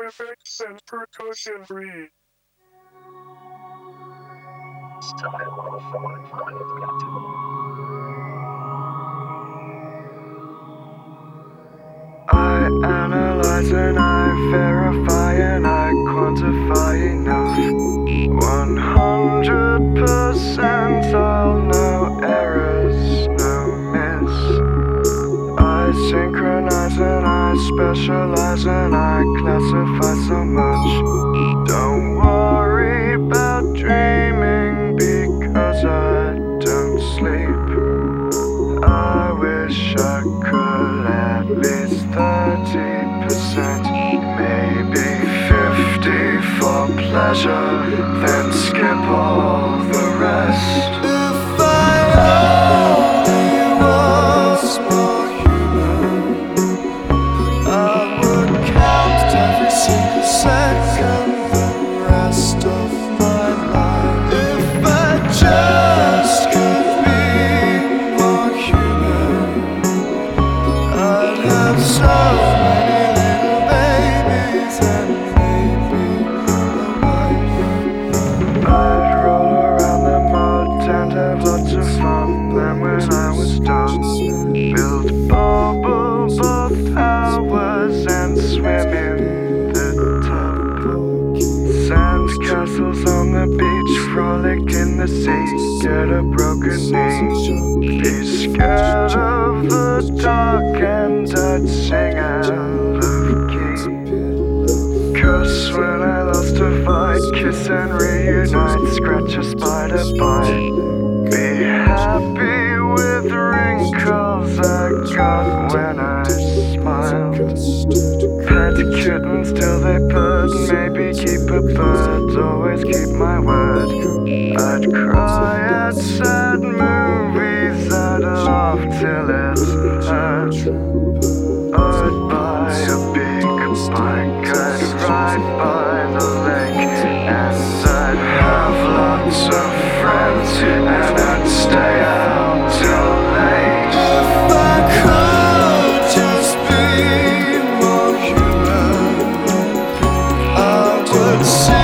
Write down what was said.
Rhythmics and percussion free. I specialize and I classify so much. Don't worry frolic in the sea, get a broken knee. Be scared of the dark and I'd sing out of key. Curse when I lost a fight, kiss and reunite, scratch a spider bite. Be happy with wrinkles I got when I smiled. Pet kittens till they purred, maybe keep a bird, always keep my word. I'd cry at sad movies I'd laugh till it's end. I'd buy a big bike I'd ride by the lake And I'd have lots of friends And I'd stay out till late If I could just be more human I would say